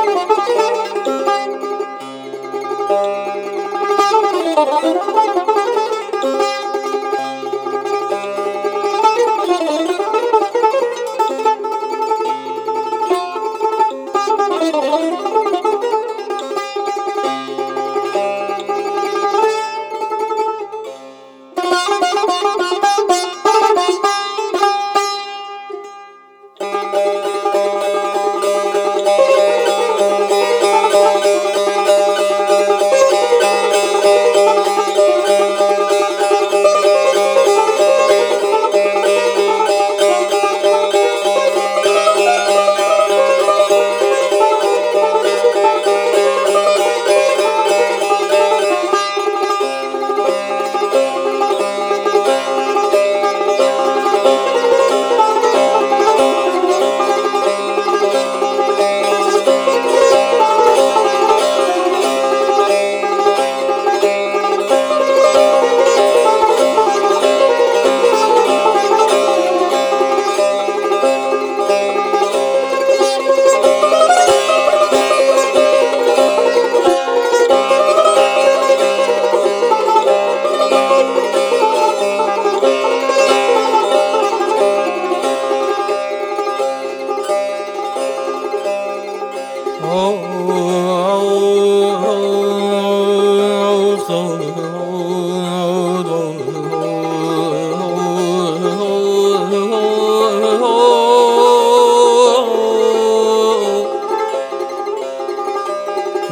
Thank you.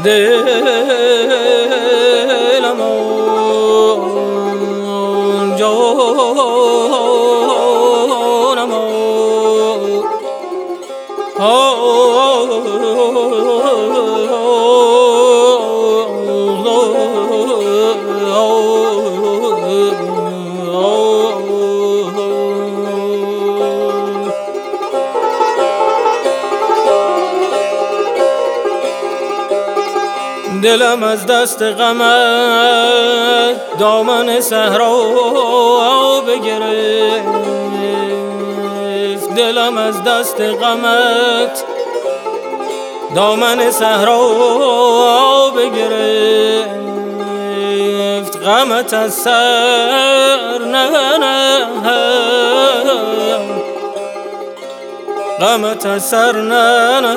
Del amor, yo دلم از دست غمت دامن صحرا بگرفت. دلم از دست غمت. دامن صحرا بگرفت. غمت از سر نه نه. غمت از سر نه نه.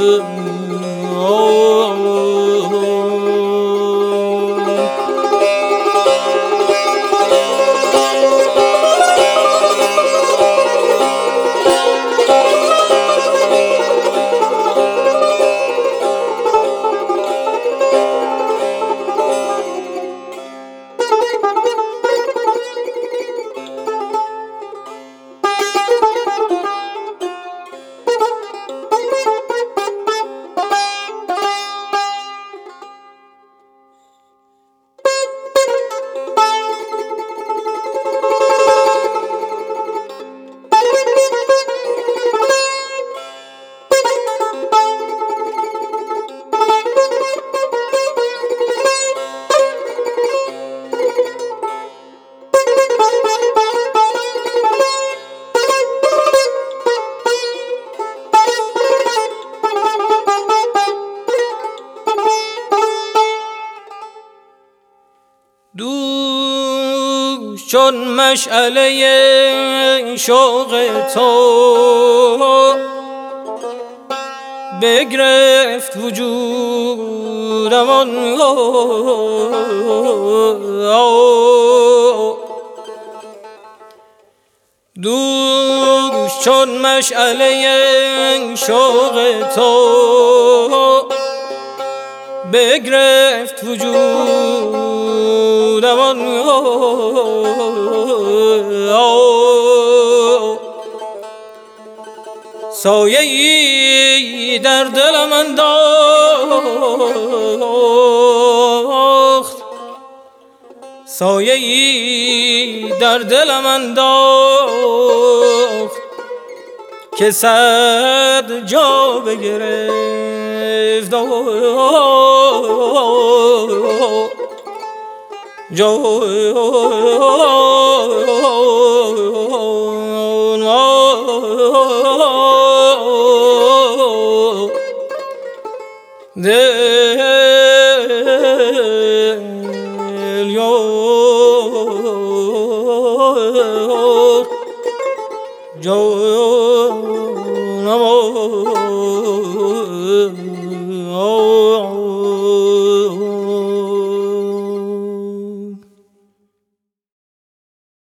Put چون مشعله شوق تو بگرفت وجودم دوش چون مشعله شوق تو بگرفت وجودم سایه ای در دل من انداخت سایه ای در دل من انداخت که صد جا بگرفت. جا دل یار جانم